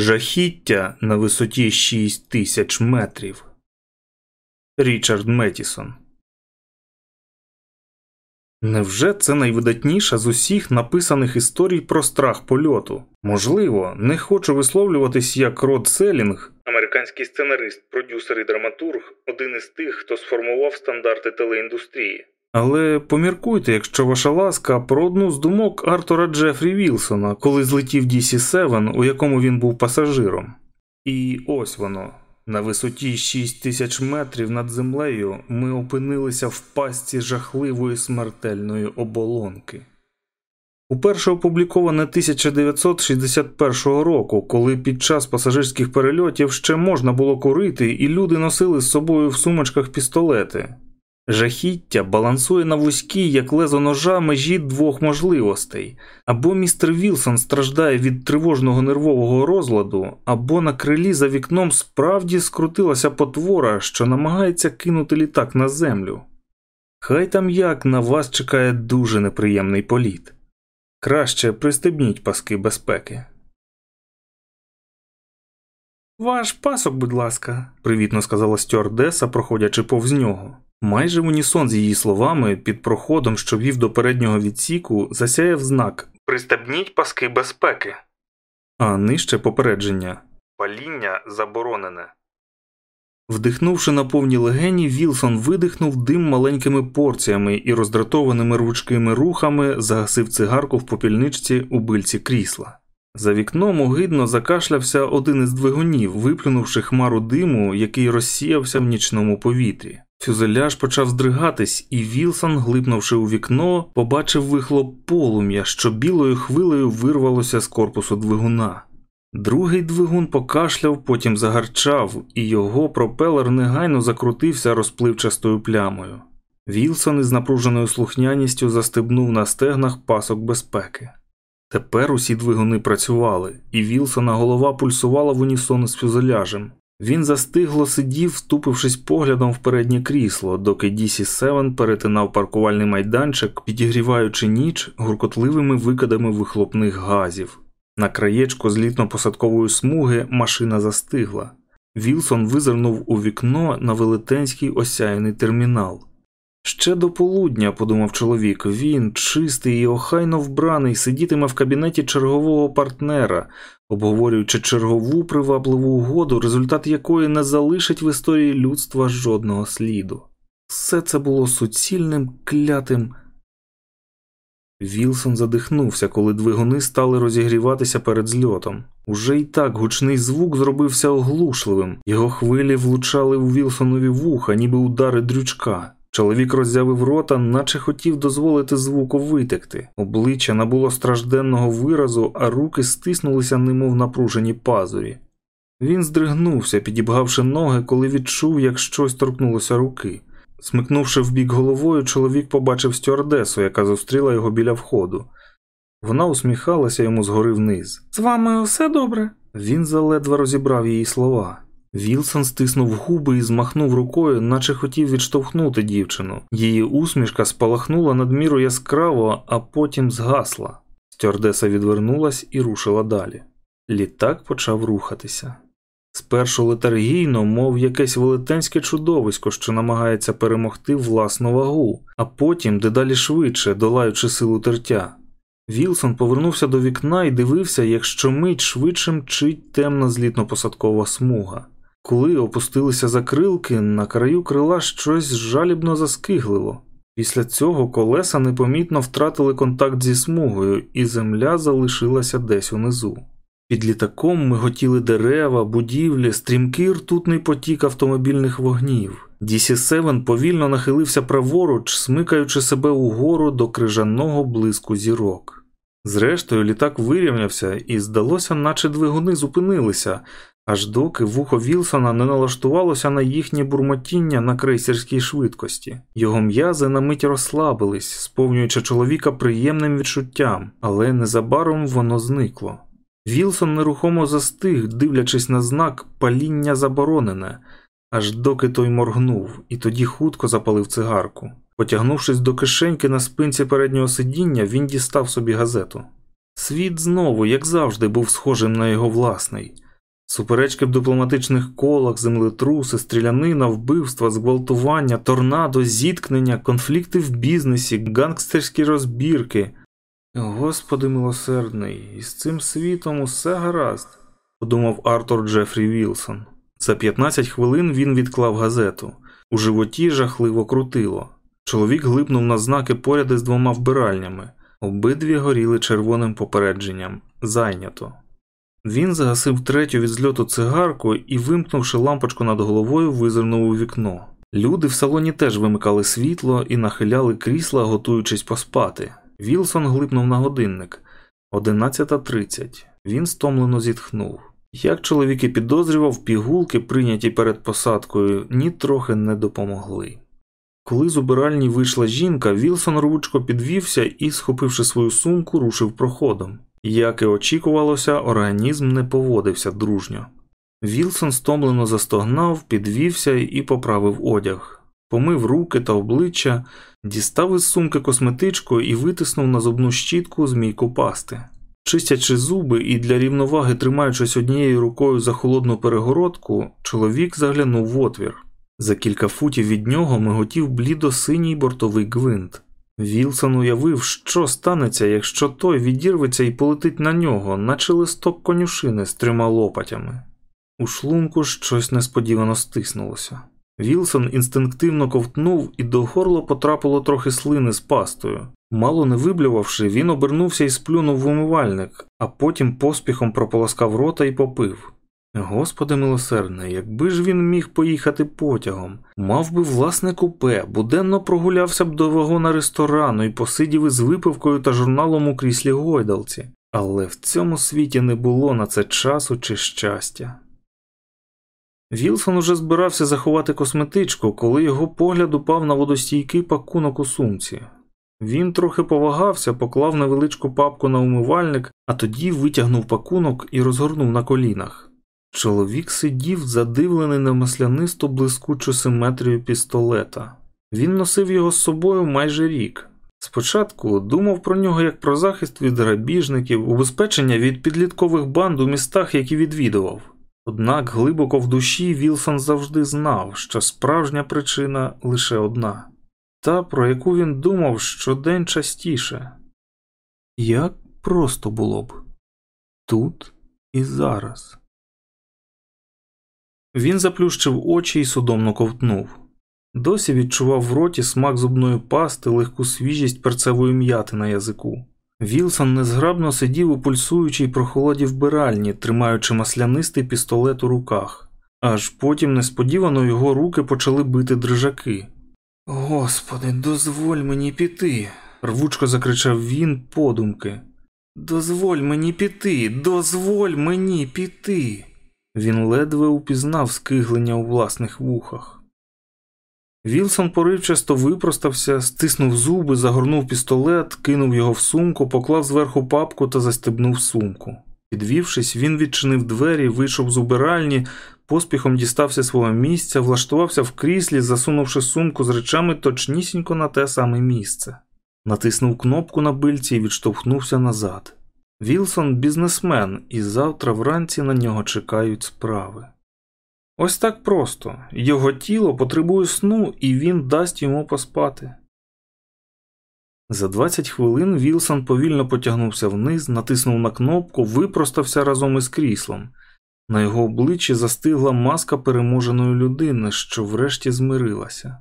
Жахіття на висоті 6 тисяч метрів. Річард Метісон. Невже це найвидатніша з усіх написаних історій про страх польоту? Можливо, не хочу висловлюватись як Род Селінг, американський сценарист, продюсер і драматург, один із тих, хто сформував стандарти телеіндустрії. Але поміркуйте, якщо ваша ласка, про одну з думок Артура Джефрі Вілсона, коли злетів DC-7, у якому він був пасажиром. І ось воно. На висоті 6 тисяч метрів над землею ми опинилися в пастці жахливої смертельної оболонки. Уперше опубліковане 1961 року, коли під час пасажирських перельотів ще можна було курити, і люди носили з собою в сумочках пістолети. Жахіття балансує на вузькій, як лезо ножа, межі двох можливостей або містер Вілсон страждає від тривожного нервового розладу, або на крилі за вікном справді скрутилася потвора, що намагається кинути літак на землю. Хай там як на вас чекає дуже неприємний політ. Краще пристебніть паски безпеки. Ваш пасок, будь ласка, привітно сказала стюардеса, проходячи повз нього. Майже в унісон з її словами, під проходом, що вів до переднього відсіку, засяяв знак Пристебніть паски безпеки, а нижче попередження Паління заборонене. Вдихнувши на повні легені, Вілсон видихнув дим маленькими порціями і роздратованими рвучкими рухами загасив цигарку в попільничці у бильці крісла. За вікном огидно закашлявся один із двигунів, виплюнувши хмару диму, який розсіявся в нічному повітрі. Фюзеляж почав здригатись, і Вілсон, глипнувши у вікно, побачив вихлоп полум'я, що білою хвилею вирвалося з корпусу двигуна. Другий двигун покашляв, потім загарчав, і його пропелер негайно закрутився розпливчастою плямою. Вілсон із напруженою слухняністю застебнув на стегнах пасок безпеки. Тепер усі двигуни працювали, і Вілсона голова пульсувала в унісон з фюзеляжем. Він застигло сидів, втупившись поглядом в переднє крісло, доки DC-7 перетинав паркувальний майданчик, підігріваючи ніч гуркотливими викидами вихлопних газів. На краєчку злітно-посадкової смуги машина застигла. Вілсон визирнув у вікно на велетенський осяяний термінал. Ще до полудня, подумав чоловік, він, чистий і охайно вбраний, сидітиме в кабінеті чергового партнера, обговорюючи чергову привабливу угоду, результат якої не залишить в історії людства жодного сліду. Все це було суцільним клятим. Вілсон задихнувся, коли двигуни стали розігріватися перед зльотом. Уже й так гучний звук зробився оглушливим, його хвилі влучали у Вілсонові вуха, ніби удари дрючка. Чоловік роззявив рота, наче хотів дозволити звуку витекти. Обличчя набуло стражденного виразу, а руки стиснулися, немов напружені пазурі. Він здригнувся, підібгавши ноги, коли відчув, як щось торкнулося руки. Смикнувши вбік головою, чоловік побачив стюардесу, яка зустріла його біля входу. Вона усміхалася йому згори вниз. З вами усе добре? Він заледве розібрав її слова. Вілсон стиснув губи і змахнув рукою, наче хотів відштовхнути дівчину. Її усмішка спалахнула надміру яскраво, а потім згасла. Стюардеса відвернулась і рушила далі. Літак почав рухатися. Спершу летаргійно, мов якесь велетенське чудовисько, що намагається перемогти власну вагу, а потім дедалі швидше, долаючи силу тертя. Вілсон повернувся до вікна і дивився, як щомить швидше мчить темна злітно-посадкова смуга. Коли опустилися закрилки, на краю крила щось жалібно заскиглило. Після цього колеса непомітно втратили контакт зі смугою, і земля залишилася десь унизу. Під літаком миготіли дерева, будівлі, стрімкий ртутний потік автомобільних вогнів. DC-7 повільно нахилився праворуч, смикаючи себе угору до крижаного блиску зірок. Зрештою, літак вирівнявся, і здалося, наче двигуни зупинилися, аж доки вухо Вілсона не налаштувалося на їхнє бурмотіння на крейсерській швидкості. Його м'язи на мить розслабились, сповнюючи чоловіка приємним відчуттям, але незабаром воно зникло. Вілсон нерухомо застиг, дивлячись на знак паління заборонене, аж доки той моргнув, і тоді хутко запалив цигарку. Потягнувшись до кишеньки на спинці переднього сидіння, він дістав собі газету. Світ знову, як завжди, був схожим на його власний. Суперечки в дипломатичних колах, землетруси, стрілянина, вбивства, зґвалтування, торнадо, зіткнення, конфлікти в бізнесі, гангстерські розбірки. Господи милосердний, із цим світом усе гаразд, подумав Артур Джефрі Вілсон. За 15 хвилин він відклав газету. У животі жахливо крутило. Чоловік глипнув на знаки поряд із двома вбиральнями. Обидві горіли червоним попередженням зайнято. Він загасив третю від зльоту цигарку і, вимкнувши лампочку над головою, визирнув у вікно. Люди в салоні теж вимикали світло і нахиляли крісла, готуючись поспати. Вілсон глипнув на годинник 11.30. Він стомлено зітхнув. Як чоловік і підозрював, пігулки, прийняті перед посадкою, ні трохи не допомогли. Коли з убиральні вийшла жінка, Вілсон рвучко підвівся і, схопивши свою сумку, рушив проходом. Як і очікувалося, організм не поводився дружньо. Вілсон стомлено застогнав, підвівся і поправив одяг, помив руки та обличчя, дістав із сумки косметичку і витиснув на зубну щітку змійку пасти. Чистячи зуби і для рівноваги тримаючись однією рукою за холодну перегородку, чоловік заглянув в отвір. За кілька футів від нього миготів блідо синій бортовий гвинт. Вілсон уявив, що станеться, якщо той відірветься і полетить на нього, наче листок конюшини з трьома лопатями. У шлунку щось несподівано стиснулося. Вілсон інстинктивно ковтнув і до горла потрапило трохи слини з пастою. Мало не виблювавши, він обернувся і сплюнув в умивальник, а потім поспіхом прополоскав рота і попив. Господи милосердний, якби ж він міг поїхати потягом, мав би власне купе, буденно прогулявся б до вагона ресторану і посидів із випивкою та журналом у кріслі гойдалці, але в цьому світі не було на це часу чи щастя. Вілсон уже збирався заховати косметичку, коли його погляд упав на водостійкий пакунок у сумці. Він трохи повагався, поклав невеличку папку на умивальник, а тоді витягнув пакунок і розгорнув на колінах. Чоловік сидів, задивлений на маслянисту блискучу симетрію пістолета. Він носив його з собою майже рік. Спочатку думав про нього як про захист від грабіжників, убезпечення від підліткових банд у містах, які відвідував. Однак глибоко в душі Вілсон завжди знав, що справжня причина лише одна, та про яку він думав щодень частіше. Як просто було б тут і зараз. Він заплющив очі і судомно ковтнув. Досі відчував в роті смак зубної пасти, легку свіжість перцевої м'яти на язику. Вілсон незграбно сидів у пульсуючій прохолоді вбиральні, тримаючи маслянистий пістолет у руках, аж потім несподівано його руки почали бити дрижаки. Господи, дозволь мені піти, рвучко закричав він подумки. Дозволь мені піти, дозволь мені піти. Він ледве упізнав скиглення у власних вухах. Вілсон поривчасто випростався, стиснув зуби, загорнув пістолет, кинув його в сумку, поклав зверху папку та застебнув сумку. Підвівшись, він відчинив двері, вийшов з убиральні, поспіхом дістався свого місця, влаштувався в кріслі, засунувши сумку з речами точнісінько на те саме місце. Натиснув кнопку на бильці і відштовхнувся назад. Вілсон бізнесмен, і завтра вранці на нього чекають справи. Ось так просто його тіло потребує сну, і він дасть йому поспати. За 20 хвилин Вілсон повільно потягнувся вниз, натиснув на кнопку, випростався разом із кріслом. На його обличчі застигла маска переможеної людини, що врешті змирилася.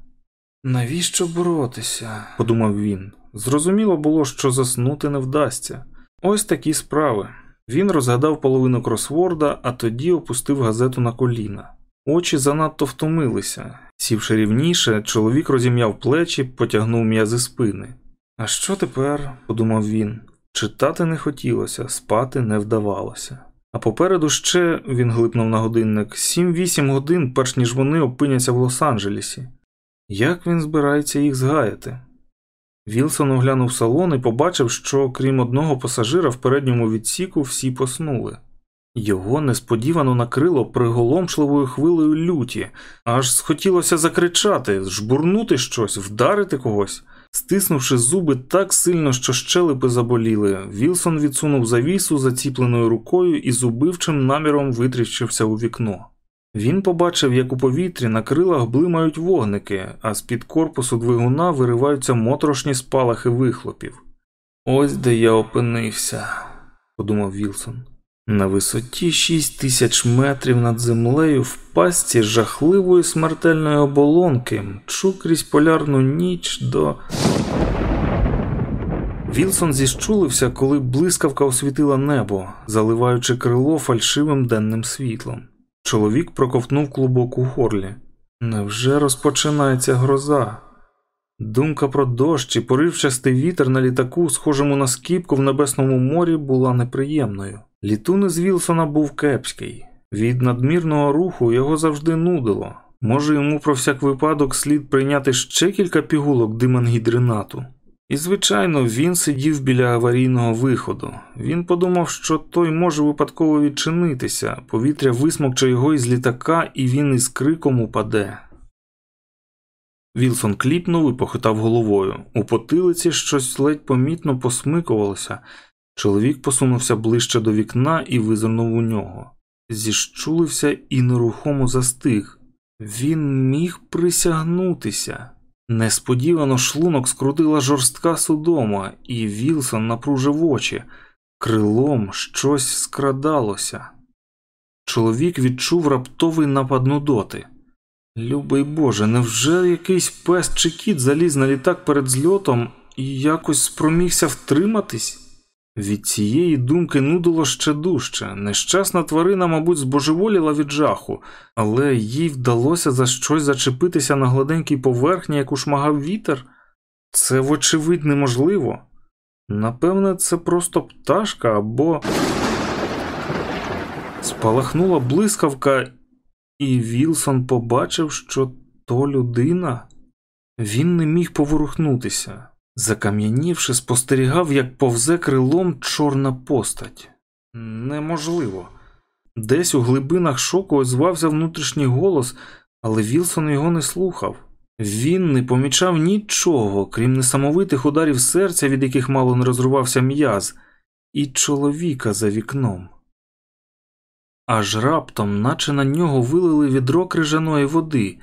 Навіщо боротися? подумав він. Зрозуміло було, що заснути не вдасться. Ось такі справи. Він розгадав половину кросворда, а тоді опустив газету на коліна. Очі занадто втомилися. Сівши рівніше, чоловік розім'яв плечі, потягнув м'язи спини. А що тепер? подумав він. Читати не хотілося, спати не вдавалося. А попереду ще, він глипнув на годинник, 7-8 годин, перш ніж вони опиняться в Лос-Анджелесі. Як він збирається їх згаяти? Вілсон оглянув салон і побачив, що крім одного пасажира в передньому відсіку всі поснули. Його несподівано накрило приголомшливою хвилею люті, аж схотілося закричати, жбурнути щось, вдарити когось. Стиснувши зуби так сильно, що щелепи заболіли, Вілсон відсунув завісу заціпленою рукою і з убивчим наміром витріщився у вікно. Він побачив, як у повітрі на крилах блимають вогники, а з-під корпусу двигуна вириваються моторошні спалахи вихлопів. Ось де я опинився, подумав Вілсон. На висоті 6 тисяч метрів над землею в пастці жахливої смертельної оболонки мчу крізь полярну ніч до. Вілсон зіщулився, коли блискавка освітила небо, заливаючи крило фальшивим денним світлом. Чоловік проковтнув клубок у горлі. Невже розпочинається гроза? Думка про дощ і поривчастий вітер на літаку, схожому на скіпку в небесному морі, була неприємною. Літун із Вілсона був кепський. Від надмірного руху його завжди нудило. Може, йому про всяк випадок слід прийняти ще кілька пігулок димангідринату. І, звичайно, він сидів біля аварійного виходу. Він подумав, що той може випадково відчинитися, повітря висмокче його із літака, і він із криком упаде. Вілсон кліпнув і похитав головою. У потилиці щось ледь помітно посмикувалося. Чоловік посунувся ближче до вікна і визирнув у нього. Зіщулився і нерухомо застиг. Він міг присягнутися. Несподівано шлунок скрутила жорстка судома, і Вілсон напружив очі. Крилом щось скрадалося. Чоловік відчув раптовий напад нудоти. Любий Боже, невже якийсь пес чи кіт заліз на літак перед зльотом і якось спромігся втриматись? Від цієї думки нудило ще дужче. Нещасна тварина, мабуть, збожеволіла від жаху, але їй вдалося за щось зачепитися на гладенькій поверхні, яку шмагав вітер. Це, вочевидь, неможливо. Напевне, це просто пташка або. Спалахнула блискавка, і Вілсон побачив, що то людина. Він не міг поворухнутися. Закам'янівши, спостерігав, як повзе крилом чорна постать. Неможливо. Десь у глибинах шоку озвався внутрішній голос, але Вілсон його не слухав. Він не помічав нічого, крім несамовитих ударів серця, від яких мало не розрувався м'яз, і чоловіка за вікном. Аж раптом, наче на нього вилили відро крижаної води.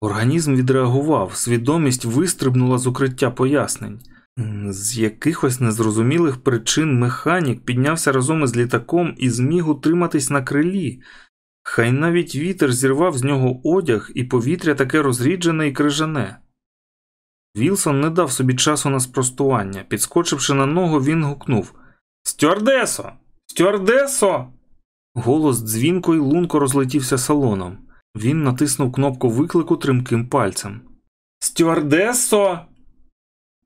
Організм відреагував, свідомість вистрибнула з укриття пояснень. З якихось незрозумілих причин механік піднявся разом із літаком і зміг утриматись на крилі. Хай навіть вітер зірвав з нього одяг, і повітря таке розріджене і крижане. Вілсон не дав собі часу на спростування. Підскочивши на ногу, він гукнув Стюардесо! Стюардесо! Голос дзвінко й лунко розлетівся салоном. Він натиснув кнопку виклику тримким пальцем. Стюардесо!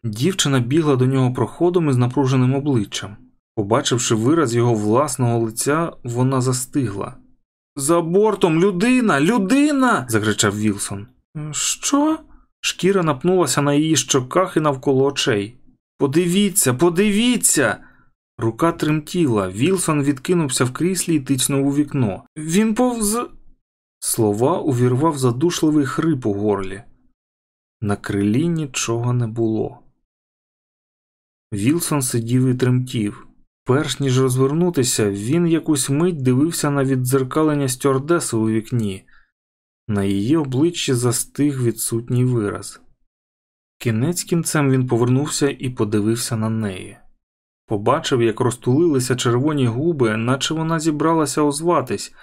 Дівчина бігла до нього проходом із напруженим обличчям. Побачивши вираз його власного лиця, вона застигла. За бортом людина, людина. закричав Вілсон. Що? Шкіра напнулася на її щоках і навколо очей. Подивіться, подивіться. Рука тремтіла. Вілсон відкинувся в кріслі і тицнув у вікно. Він повз. Слова увірвав задушливий хрип у горлі. На крилі нічого не було. Вілсон сидів і тремтів. Перш ніж розвернутися, він якусь мить дивився на віддзеркалення стюардеси у вікні. На її обличчі застиг відсутній вираз. Кінець кінцем він повернувся і подивився на неї. Побачив, як розтулилися червоні губи, наче вона зібралася озватись,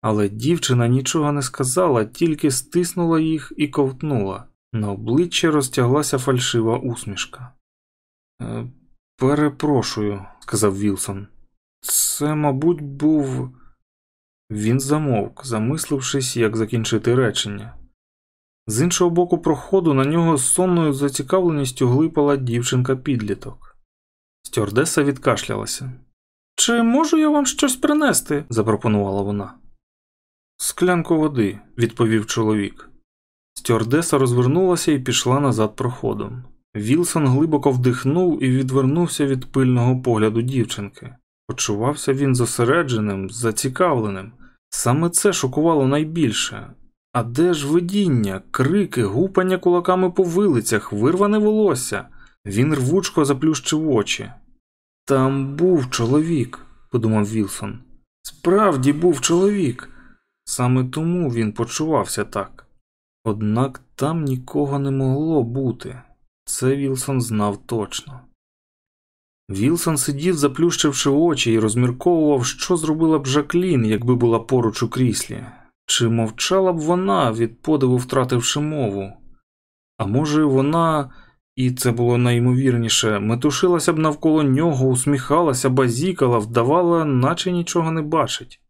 але дівчина нічого не сказала, тільки стиснула їх і ковтнула. На обличчі розтяглася фальшива усмішка. «Е, Перепрошую, сказав Вілсон. Це, мабуть, був. Він замовк, замислившись, як закінчити речення. З іншого боку проходу на нього з сонною зацікавленістю глипала дівчинка підліток. Стюардеса відкашлялася. Чи можу я вам щось принести? запропонувала вона. Склянку води, відповів чоловік. Стюардеса розвернулася і пішла назад проходом. Вілсон глибоко вдихнув і відвернувся від пильного погляду дівчинки. Почувався він зосередженим, зацікавленим. Саме це шокувало найбільше. А де ж видіння, крики, гупання кулаками по вилицях, вирване волосся? Він рвучко заплющив очі. Там був чоловік, подумав Вілсон. Справді був чоловік. Саме тому він почувався так. Однак там нікого не могло бути. Це Вілсон знав точно. Вілсон сидів, заплющивши очі, і розмірковував, що зробила б Жаклін, якби була поруч у кріслі. Чи мовчала б вона, від подиву втративши мову? А може, вона, і це було найімовірніше, метушилася б навколо нього, усміхалася, базікала, вдавала, наче нічого не бачить.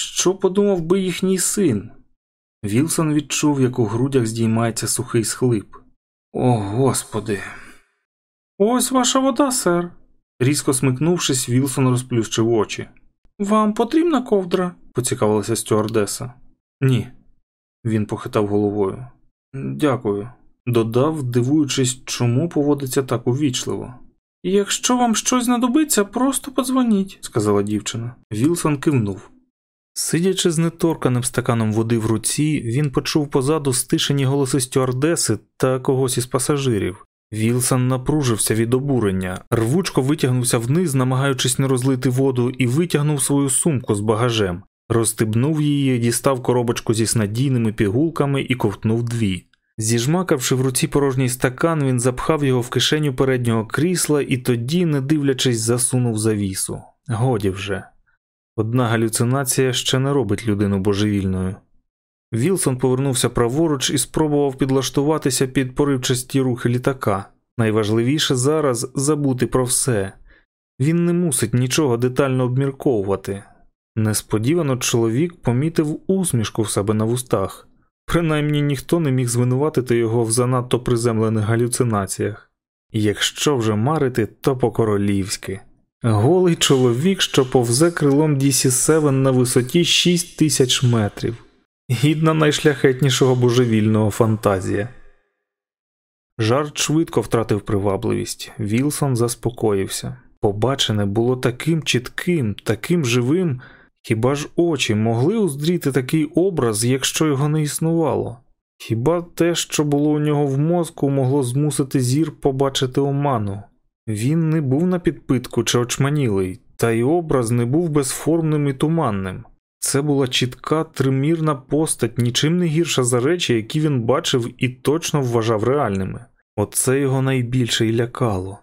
Що подумав би їхній син? Вілсон відчув, як у грудях здіймається сухий схлип. О, господи. Ось ваша вода, сер. Різко смикнувшись, Вілсон розплющив очі. Вам потрібна ковдра? поцікавилася стюардеса. Ні, він похитав головою. Дякую, додав, дивуючись, чому поводиться так увічливо. Якщо вам щось знадобиться, просто подзвоніть, сказала дівчина. Вілсон кивнув. Сидячи з неторканим стаканом води в руці, він почув позаду стишені голоси стюардеси та когось із пасажирів. Вілсон напружився від обурення, рвучко витягнувся вниз, намагаючись не розлити воду, і витягнув свою сумку з багажем, розстебнув її, дістав коробочку зі снадійними пігулками і ковтнув дві. Зіжмакавши в руці порожній стакан, він запхав його в кишеню переднього крісла і тоді, не дивлячись, засунув завісу. Годі вже. Одна галюцинація ще не робить людину божевільною. Вілсон повернувся праворуч і спробував підлаштуватися під поривчасті рухи літака. Найважливіше зараз забути про все. Він не мусить нічого детально обмірковувати. Несподівано чоловік помітив усмішку в себе на вустах, принаймні ніхто не міг звинуватити його в занадто приземлених галюцинаціях. Якщо вже марити, то по-королівськи. Голий чоловік, що повзе крилом DC-7 на висоті 6 тисяч метрів, гідна найшляхетнішого божевільного фантазія. Жарт швидко втратив привабливість. Вілсон заспокоївся. Побачене було таким чітким, таким живим, хіба ж очі могли уздріти такий образ, якщо його не існувало? Хіба те, що було у нього в мозку, могло змусити зір побачити оману? Він не був на підпитку чи очманілий, та й образ не був безформним і туманним. Це була чітка тримірна постать, нічим не гірша за речі, які він бачив і точно вважав реальними. Оце його найбільше й лякало.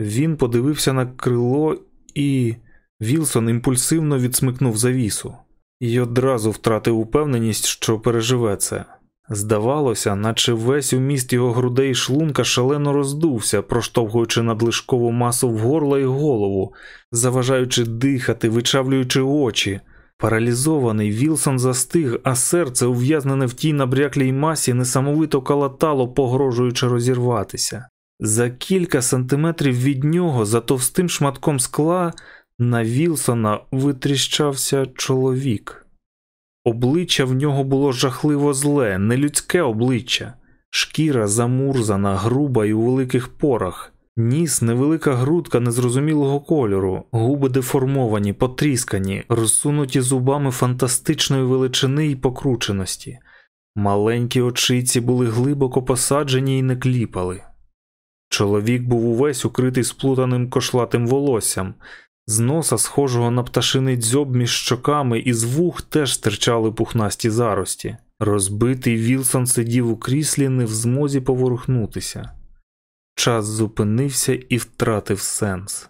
Він подивився на крило і. Вілсон імпульсивно відсмикнув завісу і одразу втратив упевненість, що переживе це. Здавалося, наче весь уміст його грудей шлунка шалено роздувся, проштовхуючи надлишкову масу в горло і голову, заважаючи дихати, вичавлюючи очі. Паралізований Вілсон застиг, а серце, ув'язнене в тій набряклій масі, несамовито калатало, погрожуючи розірватися. За кілька сантиметрів від нього, за товстим шматком скла, на Вілсона витріщався чоловік. Обличчя в нього було жахливо зле, нелюдське обличчя, шкіра замурзана, груба і у великих порах, ніс, невелика грудка незрозумілого кольору, губи деформовані, потріскані, розсунуті зубами фантастичної величини і покрученості. Маленькі очиці були глибоко посаджені і не кліпали. Чоловік був увесь укритий сплутаним кошлатим волоссям, з носа, схожого на пташиний дзьоб між щоками, і з вух теж стирчали пухнасті зарості. Розбитий Вілсон сидів у кріслі, не в змозі поворухнутися. Час зупинився і втратив сенс.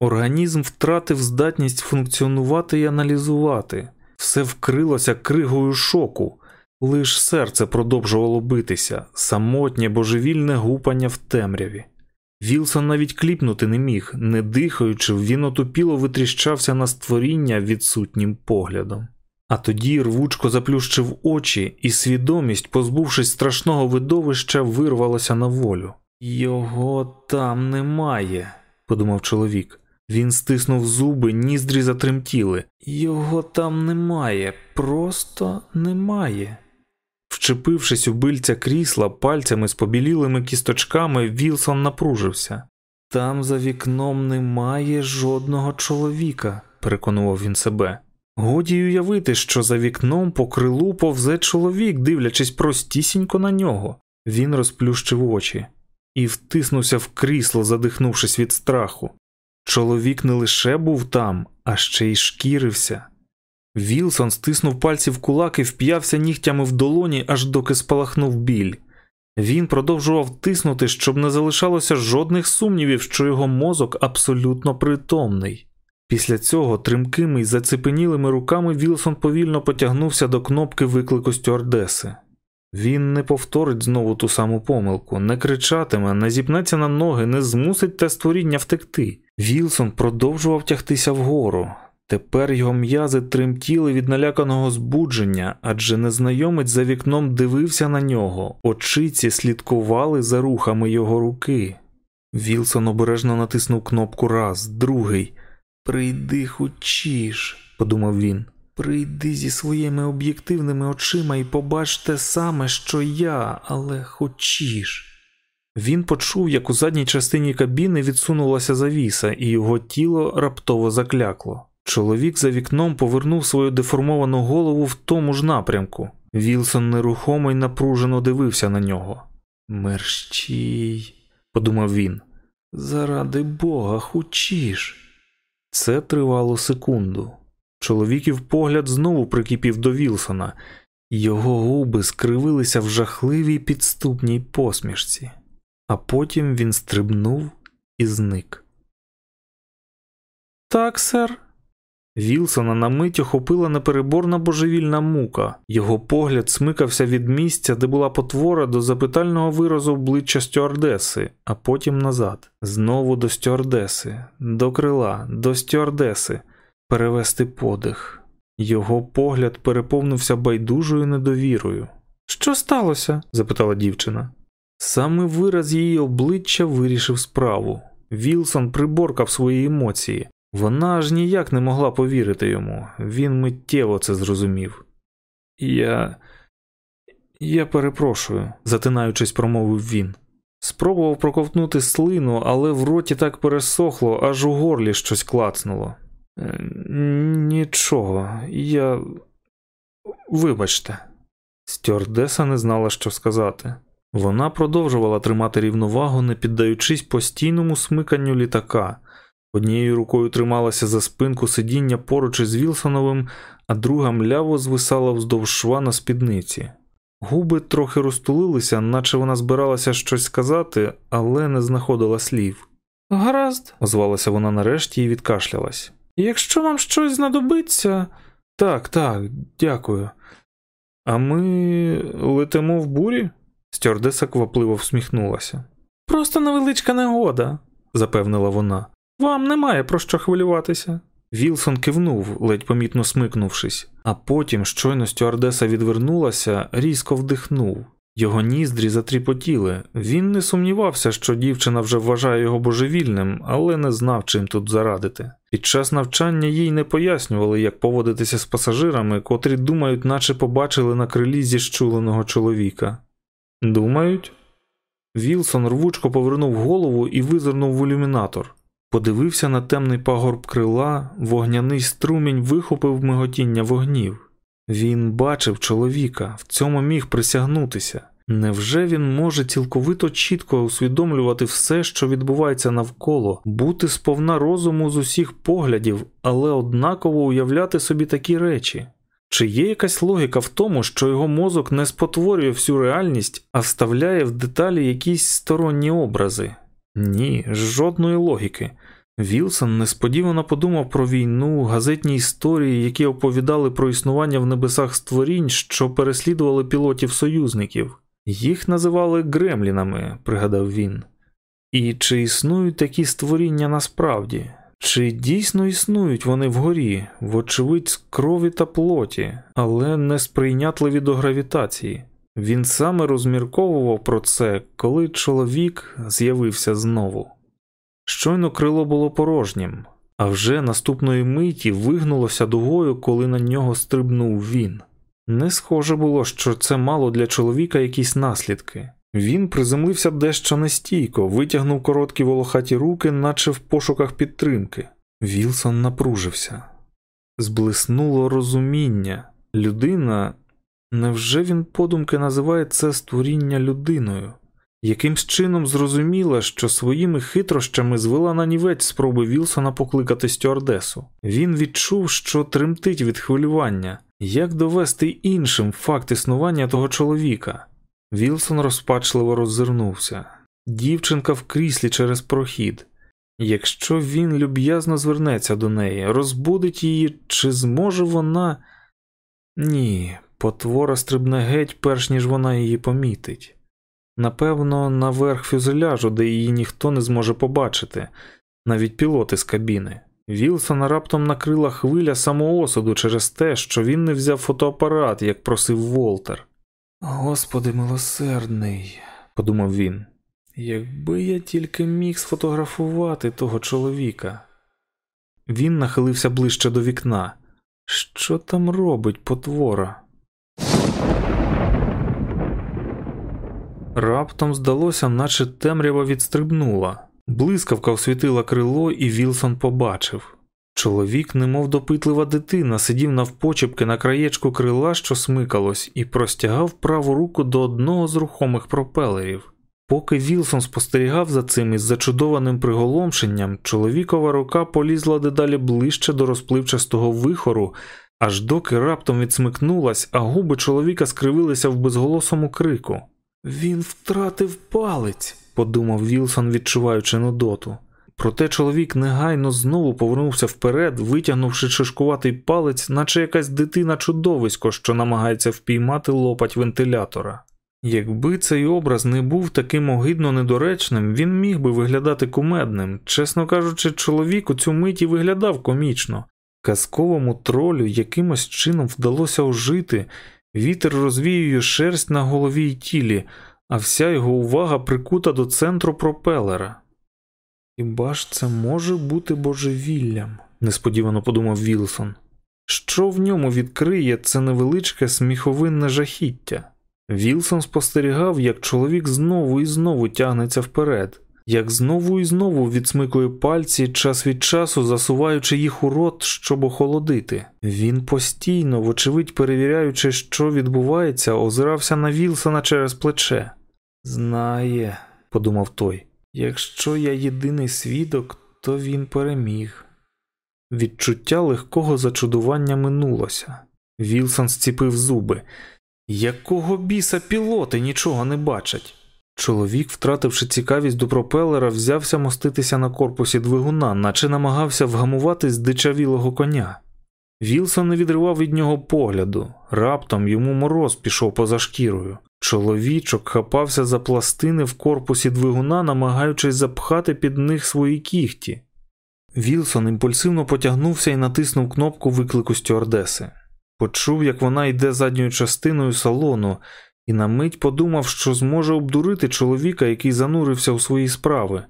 Організм втратив здатність функціонувати і аналізувати, все вкрилося кригою шоку, лиш серце продовжувало битися, самотнє божевільне гупання в темряві. Вілсон навіть кліпнути не міг, не дихаючи, він отупіло витріщався на створіння відсутнім поглядом. А тоді рвучко заплющив очі, і свідомість, позбувшись страшного видовища, вирвалася на волю. Його там немає, подумав чоловік. Він стиснув зуби, ніздрі затремтіли. Його там немає, просто немає. Вчепившись у бильця крісла пальцями з побілілими кісточками, Вілсон напружився. Там за вікном немає жодного чоловіка, переконував він себе. Годі уявити, що за вікном по крилу повзе чоловік, дивлячись простісінько на нього. Він розплющив очі і втиснувся в крісло, задихнувшись від страху. Чоловік не лише був там, а ще й шкірився. Вілсон стиснув пальці в кулак і вп'явся нігтями в долоні, аж доки спалахнув біль. Він продовжував тиснути, щоб не залишалося жодних сумнівів, що його мозок абсолютно притомний. Після цього тримкими й зацепенілими руками Вілсон повільно потягнувся до кнопки виклику стюардеси. Він не повторить знову ту саму помилку, не кричатиме, не зіпнеться на ноги, не змусить те створіння втекти. Вілсон продовжував тягтися вгору. Тепер його м'язи тремтіли від наляканого збудження, адже незнайомець за вікном дивився на нього, очиці слідкували за рухами його руки. Вілсон обережно натиснув кнопку раз, другий. Прийди хочіш, подумав він. Прийди зі своїми об'єктивними очима і побач те саме, що я, але хочіш. Він почув, як у задній частині кабіни відсунулася завіса, і його тіло раптово заклякло. Чоловік за вікном повернув свою деформовану голову в тому ж напрямку. Вілсон нерухомо й напружено дивився на нього. Мерщій, подумав він. Заради бога, хочіш. Це тривало секунду. Чоловіків погляд знову прикипів до Вілсона, його губи скривилися в жахливій підступній посмішці, а потім він стрибнув і зник. Так, сер. Вілсона на мить охопила непереборна божевільна мука, його погляд смикався від місця, де була потвора до запитального виразу обличчя стюардеси, а потім назад, знову до стюардеси, до крила, до стюардеси, перевести подих. Його погляд переповнився байдужою недовірою. Що сталося? запитала дівчина. Саме вираз її обличчя вирішив справу. Вілсон приборкав свої емоції. Вона аж ніяк не могла повірити йому, він миттєво це зрозумів. Я. Я перепрошую, затинаючись, промовив він. Спробував проковтнути слину, але в роті так пересохло, аж у горлі щось клацнуло. «Е, нічого, я. Вибачте. Стюардеса не знала, що сказати. Вона продовжувала тримати рівновагу, не піддаючись постійному смиканню літака. Однією рукою трималася за спинку сидіння поруч із Вілсоновим, а друга мляво звисала вздовж шва на спідниці. Губи трохи розтулилися, наче вона збиралася щось сказати, але не знаходила слів. Гаразд, озвалася вона нарешті і відкашлялась. Якщо вам щось знадобиться. Так, так, дякую. А ми летимо в бурі? Стюардеса квапливо всміхнулася. Просто невеличка негода, запевнила вона. Вам немає про що хвилюватися. Вілсон кивнув, ледь помітно смикнувшись, а потім, щойно стюардеса відвернулася, різко вдихнув. Його ніздрі затріпотіли. Він не сумнівався, що дівчина вже вважає його божевільним, але не знав, чим тут зарадити. Під час навчання їй не пояснювали, як поводитися з пасажирами, котрі думають, наче побачили на крилі зіщуленого чоловіка. Думають? Вілсон рвучко повернув голову і визирнув в ілюмінатор. Подивився на темний пагорб крила, вогняний струмінь вихопив миготіння вогнів. Він бачив чоловіка, в цьому міг присягнутися. Невже він може цілковито чітко усвідомлювати все, що відбувається навколо, бути сповна розуму з усіх поглядів, але однаково уявляти собі такі речі? Чи є якась логіка в тому, що його мозок не спотворює всю реальність, а вставляє в деталі якісь сторонні образи? Ні, жодної логіки. Вілсон несподівано подумав про війну, газетні історії, які оповідали про існування в небесах створінь, що переслідували пілотів союзників. Їх називали гремлінами, пригадав він. І чи існують такі створіння насправді? Чи дійсно існують вони вгорі, вочевидь, з крові та плоті, але не сприйнятливі до гравітації? Він саме розмірковував про це, коли чоловік з'явився знову. Щойно крило було порожнім, а вже наступної миті вигнулося дугою, коли на нього стрибнув він. Не схоже було, що це мало для чоловіка якісь наслідки. Він приземлився дещо нестійко, витягнув короткі волохаті руки, наче в пошуках підтримки. Вілсон напружився. Зблиснуло розуміння. Людина. Невже він подумки називає це створіння людиною? Якимсь чином зрозуміла, що своїми хитрощами звела на нівець спроби Вілсона покликати стюардесу. Він відчув, що тремтить від хвилювання, як довести іншим факт існування того чоловіка. Вілсон розпачливо роззирнувся. Дівчинка в кріслі через прохід. Якщо він люб'язно звернеться до неї, розбудить її, чи зможе вона. Ні, потвора стрибне геть, перш ніж вона її помітить. Напевно, наверх фюзеляжу, де її ніхто не зможе побачити, навіть пілоти з кабіни. Вілсона раптом накрила хвиля самоосуду через те, що він не взяв фотоапарат, як просив Волтер. Господи милосердний, подумав він, якби я тільки міг сфотографувати того чоловіка. Він нахилився ближче до вікна. Що там робить потвора? Раптом здалося, наче темрява відстрибнула. Блискавка освітила крило, і Вілсон побачив. Чоловік, немов допитлива дитина, сидів навпочепки на краєчку крила, що смикалось, і простягав праву руку до одного з рухомих пропелерів. Поки Вілсон спостерігав за цим із зачудованим приголомшенням, чоловікова рука полізла дедалі ближче до розпливчастого вихору, аж доки раптом відсмикнулась, а губи чоловіка скривилися в безголосому крику. Він втратив палець, подумав Вілсон, відчуваючи нудоту. Проте чоловік негайно знову повернувся вперед, витягнувши шишкуватий палець, наче якась дитина чудовисько, що намагається впіймати лопать вентилятора. Якби цей образ не був таким огидно недоречним, він міг би виглядати кумедним. Чесно кажучи, чоловік у цю миті виглядав комічно. Казковому тролю якимось чином вдалося ожити, вітер розвіює шерсть на голові й тілі, а вся його увага прикута до центру пропелера. Хіба ж це може бути божевіллям? несподівано подумав Вілсон. Що в ньому відкриє це невеличке сміховинне жахіття? Вілсон спостерігав, як чоловік знову і знову тягнеться вперед, як знову і знову відсмикує пальці, час від часу засуваючи їх у рот, щоб охолодити. Він постійно, вочевидь, перевіряючи, що відбувається, озирався на Вілсона через плече. Знає, подумав той, якщо я єдиний свідок, то він переміг. Відчуття легкого зачудування минулося. Вілсон зціпив зуби. Якого біса пілоти нічого не бачать? Чоловік, втративши цікавість до пропелера, взявся моститися на корпусі двигуна, наче намагався вгамувати здичавілого коня. Вілсон не відривав від нього погляду, раптом йому мороз пішов поза шкірою. Чоловічок хапався за пластини в корпусі двигуна, намагаючись запхати під них свої кіхті. Вілсон імпульсивно потягнувся і натиснув кнопку виклику стюардеси. Почув, як вона йде задньою частиною салону, і на мить подумав, що зможе обдурити чоловіка, який занурився у свої справи.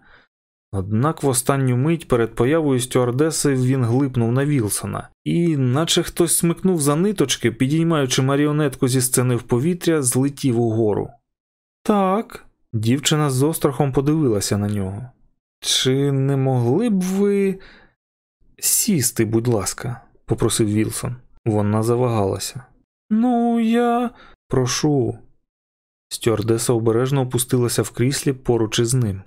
Однак в останню мить перед появою стюардеси він глипнув на Вілсона, і, наче хтось смикнув за ниточки, підіймаючи маріонетку зі сцени в повітря, злетів угору. Так, дівчина з острахом подивилася на нього. Чи не могли б ви сісти, будь ласка, попросив Вілсон. Вона завагалася. Ну, я прошу. Стюардеса обережно опустилася в кріслі поруч із ним.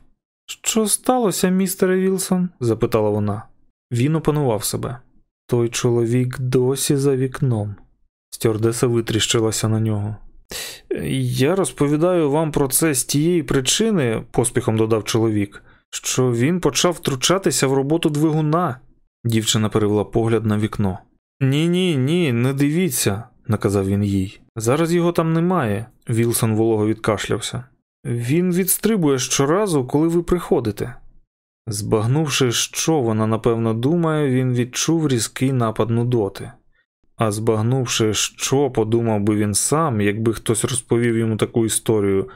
Що сталося, містере Вілсон? запитала вона. Він опанував себе. Той чоловік досі за вікном. Стюардеса витріщилася на нього. Я розповідаю вам про це з тієї причини, поспіхом додав чоловік, що він почав втручатися в роботу двигуна. Дівчина перевела погляд на вікно. Ні, ні, ні, не дивіться, наказав він їй. Зараз його там немає. Вілсон волого відкашлявся. Він відстрибує щоразу, коли ви приходите. Збагнувши, що вона напевно думає, він відчув різкий напад нудоти. А збагнувши, що подумав би він сам, якби хтось розповів йому таку історію,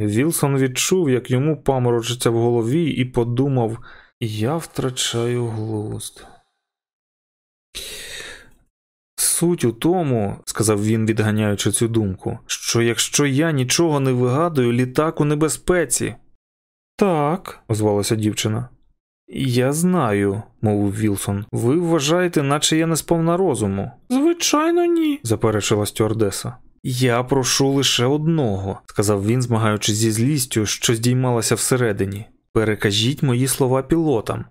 Вілсон відчув, як йому паморочиться в голові, і подумав: Я втрачаю глузд. Суть у тому, сказав він, відганяючи цю думку, що якщо я нічого не вигадую, літак у небезпеці. Так, озвалася дівчина. Я знаю, мовив Вілсон. Ви вважаєте, наче я не сповна розуму. Звичайно, ні. заперечила стюардеса. Я прошу лише одного, сказав він, змагаючись зі злістю, що здіймалася всередині. Перекажіть мої слова пілотам,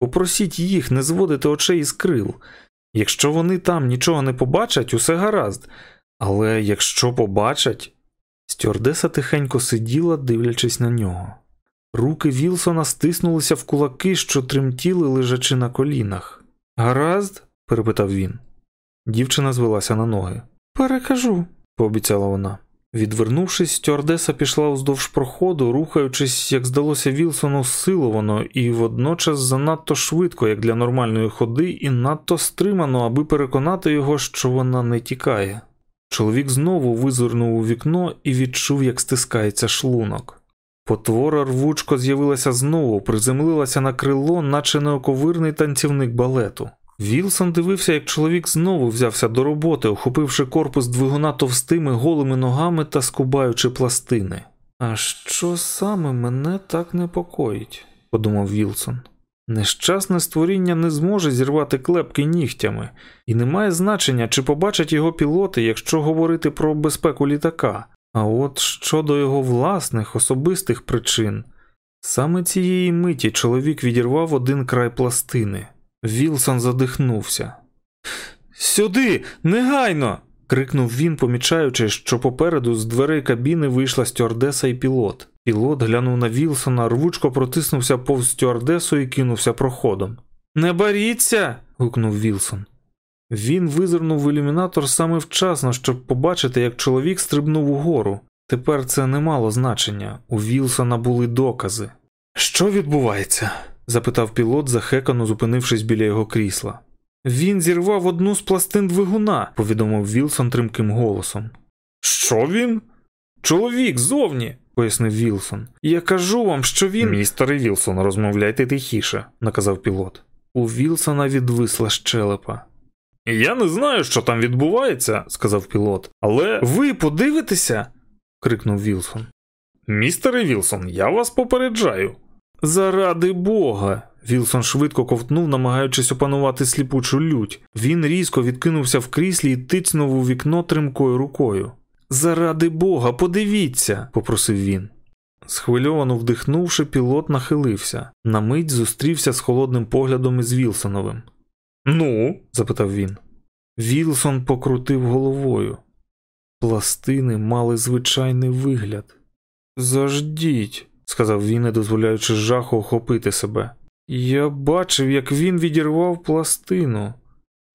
попросіть їх не зводити очей із крил. Якщо вони там нічого не побачать, усе гаразд. Але якщо побачать. Стюардеса тихенько сиділа, дивлячись на нього. Руки Вілсона стиснулися в кулаки, що тремтіли, лежачи на колінах. Гаразд? перепитав він. Дівчина звелася на ноги. Перекажу, пообіцяла вона. Відвернувшись, стюардеса пішла вздовж проходу, рухаючись, як здалося Вілсону, силовано і водночас занадто швидко, як для нормальної ходи, і надто стримано, аби переконати його, що вона не тікає. Чоловік знову визирнув у вікно і відчув, як стискається шлунок. Потвора рвучко з'явилася знову, приземлилася на крило, наче неоковирний танцівник балету. Вілсон дивився, як чоловік знову взявся до роботи, охопивши корпус двигуна товстими голими ногами та скубаючи пластини. А що саме мене так непокоїть? подумав Вілсон. Нещасне створіння не зможе зірвати клепки нігтями, і не має значення, чи побачать його пілоти, якщо говорити про безпеку літака. А от щодо його власних особистих причин, саме цієї миті чоловік відірвав один край пластини. Вілсон задихнувся. Сюди, негайно. крикнув він, помічаючи, що попереду з дверей кабіни вийшла стюардеса і пілот. Пілот глянув на Вілсона, рвучко протиснувся повз стюардесу і кинувся проходом. Не боріться. гукнув Вілсон. Він визирнув ілюмінатор саме вчасно, щоб побачити, як чоловік стрибнув угору. Тепер це не мало значення. У Вілсона були докази. Що відбувається? Запитав пілот, захекано зупинившись біля його крісла. Він зірвав одну з пластин двигуна, повідомив Вілсон тримким голосом. Що він? Чоловік зовні, пояснив Вілсон. Я кажу вам, що він. Містере Вілсон, розмовляйте тихіше, наказав пілот. У Вілсона відвисла щелепа. Я не знаю, що там відбувається, сказав пілот, але ви подивитеся. крикнув Вілсон. Містере Вілсон, я вас попереджаю. Заради Бога. Вілсон швидко ковтнув, намагаючись опанувати сліпучу лють. Він різко відкинувся в кріслі і тицнув у вікно тримкою рукою. Заради Бога, подивіться, попросив він. Схвильовано вдихнувши, пілот нахилився. На мить зустрівся з холодним поглядом із Вілсоновим. Ну? запитав він. Вілсон покрутив головою. Пластини мали звичайний вигляд. Заждіть, сказав він, не дозволяючи жаху охопити себе. Я бачив, як він відірвав пластину.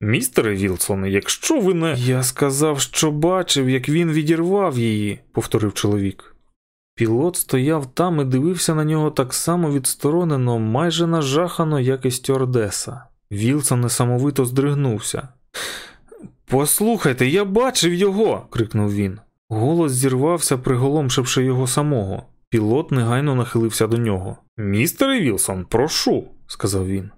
Містере Вілсон, якщо ви не. Я сказав, що бачив, як він відірвав її, повторив чоловік. Пілот стояв там і дивився на нього так само відсторонено, майже нажахано, як і стюардеса. Вілсон несамовито здригнувся. Послухайте, я бачив його. крикнув він. Голос зірвався, приголомшивши його самого. Пілот негайно нахилився до нього. Містере Вілсон, прошу, сказав він.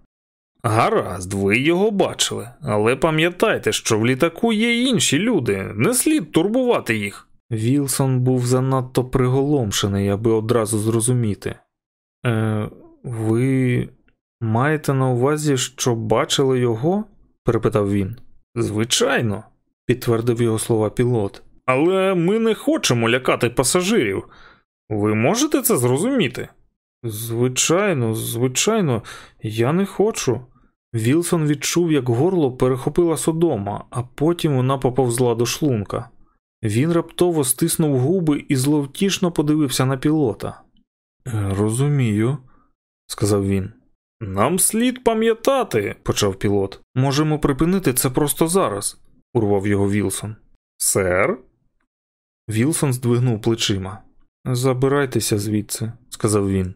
Гаразд, ви його бачили, але пам'ятайте, що в літаку є інші люди, не слід турбувати їх. Вілсон був занадто приголомшений, аби одразу зрозуміти. Е, Ви маєте на увазі, що бачили його? перепитав він. Звичайно, підтвердив його слова пілот. Але ми не хочемо лякати пасажирів. Ви можете це зрозуміти? Звичайно, звичайно, я не хочу. Вілсон відчув, як горло перехопила содома, а потім вона поповзла до шлунка. Він раптово стиснув губи і зловтішно подивився на пілота. «Е, розумію, сказав він. Нам слід пам'ятати, почав пілот. Можемо припинити це просто зараз, урвав його Вілсон. Сер? Вілсон здвигнув плечима. Забирайтеся звідси, сказав він.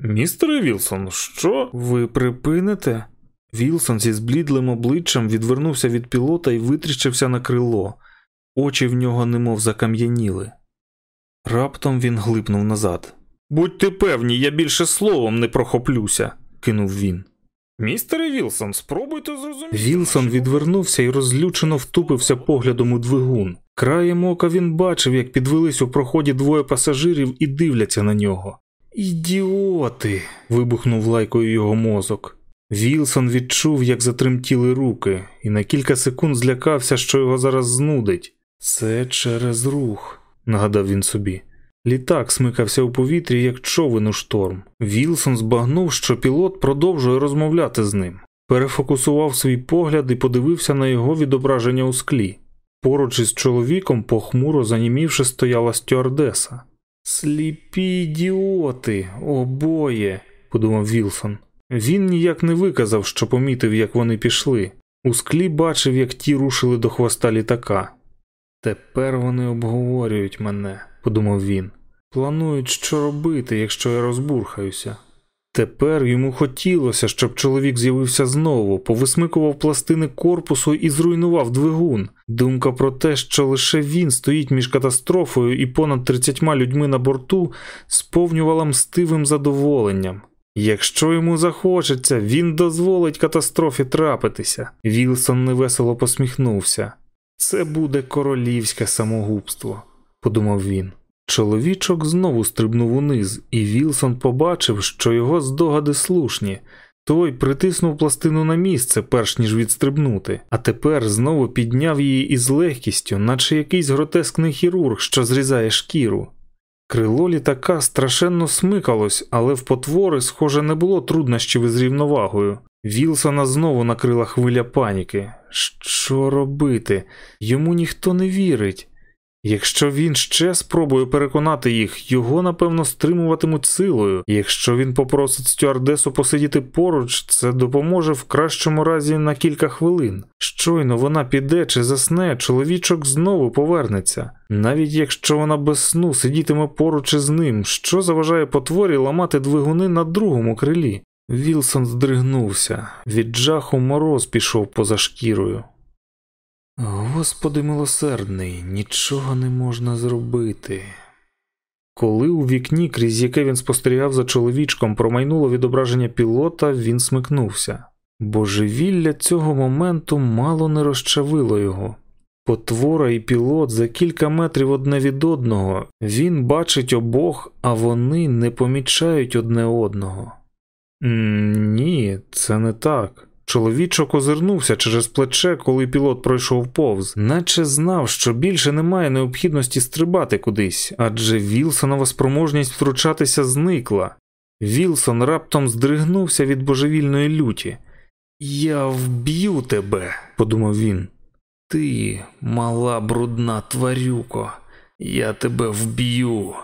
Містере Вілсон, що? Ви припините? Вілсон зі зблідлим обличчям відвернувся від пілота і витріщився на крило. Очі в нього немов закам'яніли. Раптом він глипнув назад. Будьте певні, я більше словом не прохоплюся, кинув він. Містере Вілсон, спробуйте зрозуміти. Вілсон відвернувся і розлючено втупився поглядом у двигун. Краєм ока він бачив, як підвелись у проході двоє пасажирів і дивляться на нього. Ідіоти. вибухнув лайкою його мозок. Вілсон відчув, як затремтіли руки, і на кілька секунд злякався, що його зараз знудить. Це через рух, нагадав він собі. Літак смикався у повітрі, як човен у шторм. Вілсон збагнув, що пілот продовжує розмовляти з ним. Перефокусував свій погляд і подивився на його відображення у склі. Поруч із чоловіком, похмуро занімівши, стояла стюардеса. Сліпі ідіоти, обоє, подумав Вілсон. Він ніяк не виказав, що помітив, як вони пішли. У склі бачив, як ті рушили до хвоста літака. Тепер вони обговорюють мене, подумав він. Планують, що робити, якщо я розбурхаюся. Тепер йому хотілося, щоб чоловік з'явився знову, повисмикував пластини корпусу і зруйнував двигун. Думка про те, що лише він стоїть між катастрофою і понад 30 людьми на борту, сповнювала мстивим задоволенням. Якщо йому захочеться, він дозволить катастрофі трапитися. Вілсон невесело посміхнувся. Це буде королівське самогубство, подумав він. Чоловічок знову стрибнув униз, і Вілсон побачив, що його здогади слушні. Той притиснув пластину на місце, перш ніж відстрибнути, а тепер знову підняв її із легкістю, наче якийсь гротескний хірург, що зрізає шкіру. Крило літака страшенно смикалось, але в потвори, схоже, не було труднощів із рівновагою. Вілсона знову накрила хвиля паніки. Що робити? Йому ніхто не вірить. Якщо він ще спробує переконати їх, його напевно стримуватимуть силою. Якщо він попросить стюардесу посидіти поруч, це допоможе в кращому разі на кілька хвилин. Щойно вона піде чи засне, чоловічок знову повернеться. Навіть якщо вона без сну сидітиме поруч із ним, що заважає потворі ламати двигуни на другому крилі. Вілсон здригнувся, від жаху мороз пішов поза шкірою. Господи милосердний, нічого не можна зробити. Коли у вікні, крізь яке він спостерігав за чоловічком, промайнуло відображення пілота, він смикнувся. Божевілля цього моменту мало не розчавило його. Потвора і пілот за кілька метрів одне від одного, він бачить обох, а вони не помічають одне одного. Ні, це не так. Чоловічок озирнувся через плече, коли пілот пройшов повз, наче знав, що більше немає необхідності стрибати кудись, адже Вілсонова спроможність втручатися зникла. Вілсон раптом здригнувся від божевільної люті. Я вб'ю тебе, подумав він. Ти, мала брудна тварюко, я тебе вб'ю.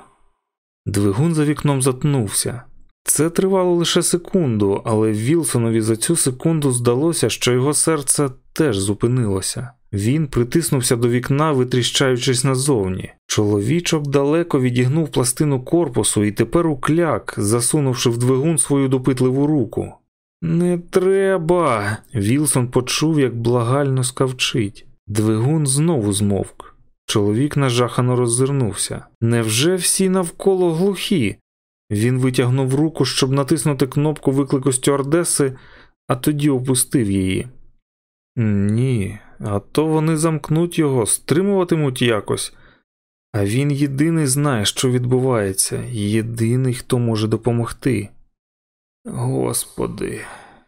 Двигун за вікном затнувся. Це тривало лише секунду, але Вілсонові за цю секунду здалося, що його серце теж зупинилося. Він притиснувся до вікна, витріщаючись назовні. Чоловічок далеко відігнув пластину корпусу і тепер укляк, засунувши в двигун свою допитливу руку. Не треба. Вілсон почув, як благально скавчить. Двигун знову змовк. Чоловік нажахано роззирнувся. Невже всі навколо глухі? Він витягнув руку, щоб натиснути кнопку виклику стюардеси, а тоді опустив її. Ні, а то вони замкнуть його, стримуватимуть якось. А він єдиний знає, що відбувається, єдиний, хто може допомогти. Господи.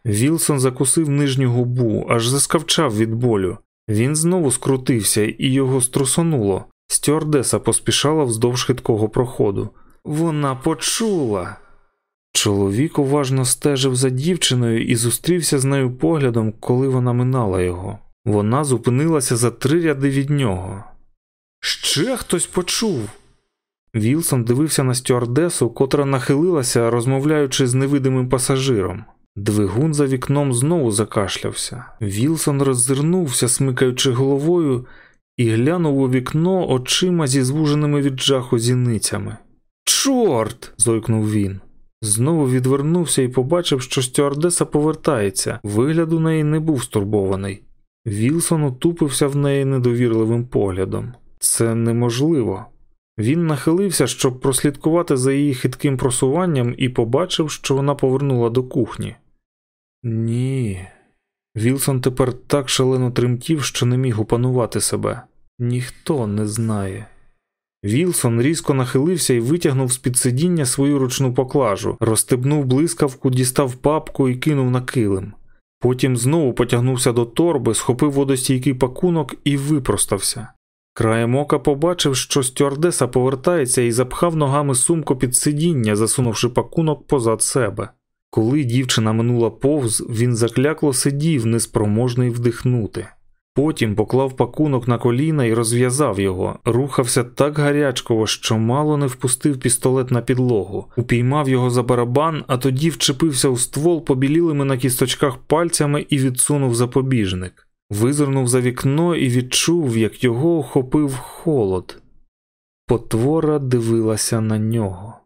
Вілсон закусив нижню губу, аж заскавчав від болю. Він знову скрутився і його струсонуло. Стюардеса поспішала вздовж хиткого проходу. Вона почула. Чоловік уважно стежив за дівчиною і зустрівся з нею поглядом, коли вона минала його. Вона зупинилася за три ряди від нього. Ще хтось почув. Вілсон дивився на стюардесу, котра нахилилася, розмовляючи з невидимим пасажиром. Двигун за вікном знову закашлявся. Вілсон роззирнувся, смикаючи головою, і глянув у вікно очима зі звуженими від жаху зіницями. Чорт. зойкнув він. Знову відвернувся і побачив, що стюардеса повертається, вигляд у неї не був стурбований. Вілсон утупився в неї недовірливим поглядом. Це неможливо. Він нахилився, щоб прослідкувати за її хитким просуванням, і побачив, що вона повернула до кухні. Ні. Вілсон тепер так шалено тремтів, що не міг опанувати себе. Ніхто не знає. Вілсон різко нахилився і витягнув з під сидіння свою ручну поклажу, розстебнув блискавку, дістав папку і кинув на килим. Потім знову потягнувся до торби, схопив водостійкий пакунок і випростався. Краєм ока побачив, що стюардеса повертається і запхав ногами сумку під сидіння, засунувши пакунок позад себе. Коли дівчина минула повз, він заклякло сидів, неспроможний вдихнути. Потім поклав пакунок на коліна і розв'язав його, рухався так гарячково, що мало не впустив пістолет на підлогу, упіймав його за барабан, а тоді вчепився у ствол побілілими на кісточках пальцями і відсунув запобіжник. Визирнув за вікно і відчув, як його охопив холод. Потвора дивилася на нього.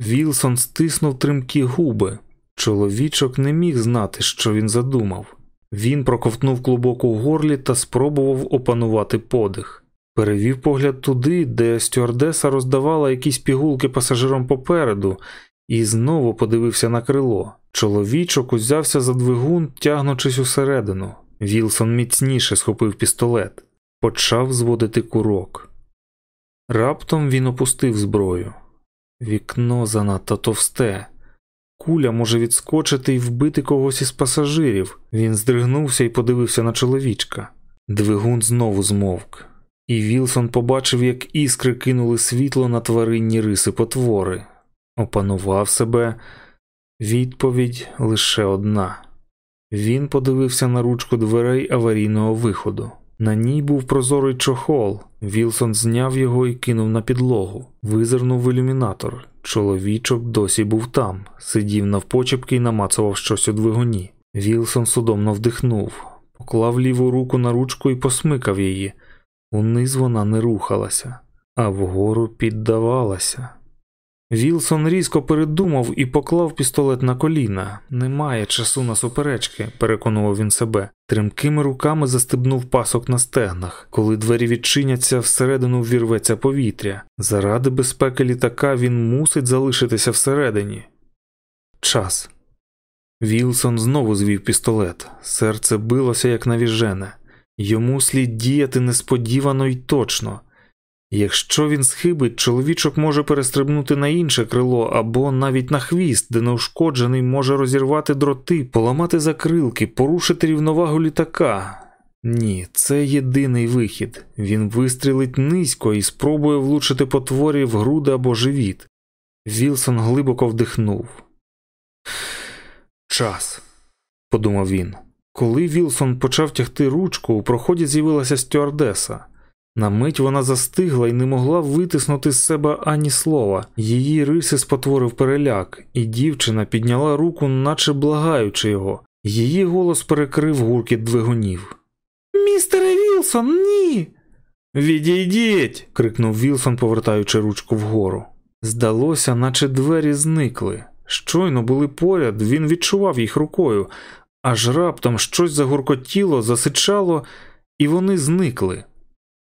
Вілсон стиснув тремкі губи. Чоловічок не міг знати, що він задумав. Він проковтнув клубок у горлі та спробував опанувати подих. Перевів погляд туди, де стюардеса роздавала якісь пігулки пасажирам попереду, і знову подивився на крило. Чоловічок узявся за двигун, тягнучись усередину. Вілсон міцніше схопив пістолет, почав зводити курок. Раптом він опустив зброю. Вікно занадто товсте. Куля може відскочити і вбити когось із пасажирів. Він здригнувся і подивився на чоловічка. Двигун знову змовк, і Вілсон побачив, як іскри кинули світло на тваринні риси потвори. Опанував себе. Відповідь лише одна. Він подивився на ручку дверей аварійного виходу. На ній був прозорий чохол. Вілсон зняв його і кинув на підлогу, визирнув ілюмінатор. Чоловічок досі був там, сидів навпочепки і намацував щось у двигуні. Вілсон судомно вдихнув, поклав ліву руку на ручку і посмикав її. Униз вона не рухалася, а вгору піддавалася. Вілсон різко передумав і поклав пістолет на коліна. Немає часу на суперечки, переконував він себе. Тремкими руками застебнув пасок на стегнах. Коли двері відчиняться, всередину ввірветься повітря. Заради безпеки літака він мусить залишитися всередині. Час. Вілсон знову звів пістолет. Серце билося, як навіжене. Йому слід діяти несподівано й точно. Якщо він схибить, чоловічок може перестрибнути на інше крило або навіть на хвіст, де неушкоджений може розірвати дроти, поламати закрилки, порушити рівновагу літака. Ні, це єдиний вихід. Він вистрілить низько і спробує влучити потворі в груди або живіт. Вілсон глибоко вдихнув. Час, подумав він. Коли Вілсон почав тягти ручку, у проході з'явилася стюардеса. На мить вона застигла і не могла витиснути з себе ані слова. Її риси спотворив переляк, і дівчина підняла руку, наче благаючи його. Її голос перекрив гуркіт двигунів. Містере Вілсон, ні. Відійдіть. крикнув Вілсон, повертаючи ручку вгору. Здалося, наче двері зникли. Щойно були поряд, він відчував їх рукою, аж раптом щось загуркотіло, засичало, і вони зникли.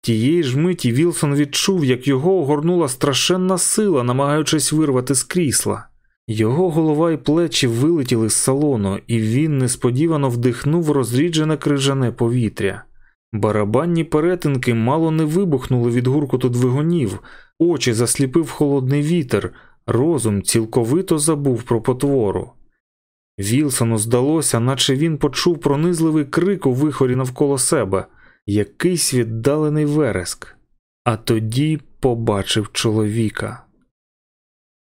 Тієї ж миті Вілсон відчув, як його огорнула страшенна сила, намагаючись вирвати з крісла. Його голова і плечі вилетіли з салону, і він несподівано вдихнув розріджене крижане повітря. Барабанні перетинки мало не вибухнули від гуркоту двигунів, очі засліпив холодний вітер, розум цілковито забув про потвору. Вілсону здалося, наче він почув пронизливий крик у вихорі навколо себе якийсь віддалений вереск, а тоді побачив чоловіка.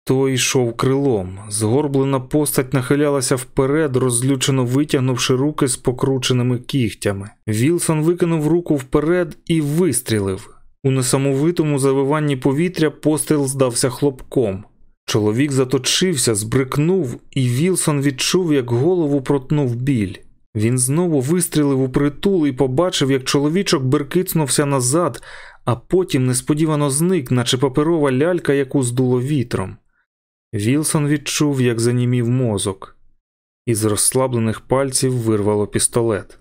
Той йшов крилом, згорблена постать нахилялася вперед, розлючено витягнувши руки з покрученими кігтями. Вілсон викинув руку вперед і вистрілив. У несамовитому завиванні повітря постріл здався хлопком. Чоловік заточився, збрикнув, і Вілсон відчув, як голову протнув біль. Він знову вистрілив у притул і побачив, як чоловічок беркицнувся назад, а потім несподівано зник, наче паперова лялька, яку здуло вітром. Вілсон відчув, як занімів мозок, із розслаблених пальців вирвало пістолет.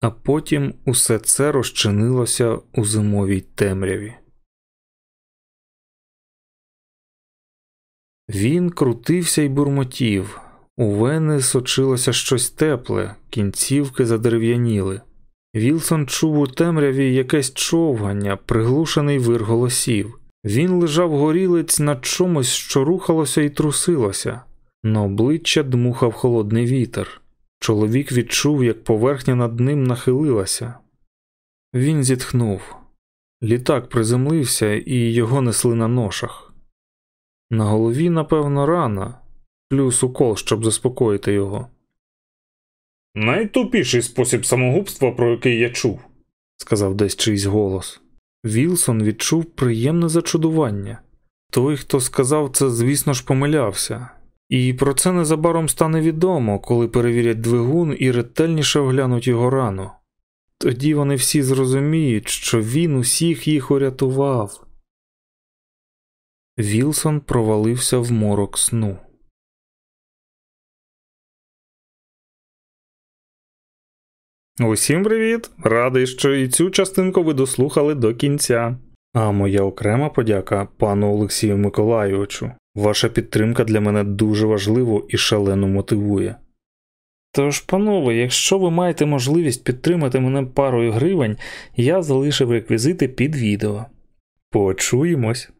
А потім усе це розчинилося у зимовій темряві. Він крутився й бурмотів. У вени сочилося щось тепле, кінцівки задерев'яніли. Вілсон чув у темряві якесь човгання, приглушений вир голосів. Він лежав горілиць на чомусь, що рухалося і трусилося. На обличчя дмухав холодний вітер. Чоловік відчув, як поверхня над ним нахилилася. Він зітхнув. Літак приземлився, і його несли на ношах. На голові, напевно, рана, плюс укол, щоб заспокоїти його. Найтупіший спосіб самогубства, про який я чув, сказав десь чийсь голос. Вілсон відчув приємне зачудування. Той, хто сказав це, звісно ж, помилявся. І про це незабаром стане відомо, коли перевірять двигун і ретельніше оглянуть його рану. Тоді вони всі зрозуміють, що він усіх їх урятував. Вілсон провалився в морок сну. Усім привіт! Радий, що і цю частинку ви дослухали до кінця. А моя окрема подяка пану Олексію Миколайовичу. Ваша підтримка для мене дуже важливо і шалено мотивує. Тож, панове, якщо ви маєте можливість підтримати мене парою гривень, я залишив реквізити під відео. Почуємось!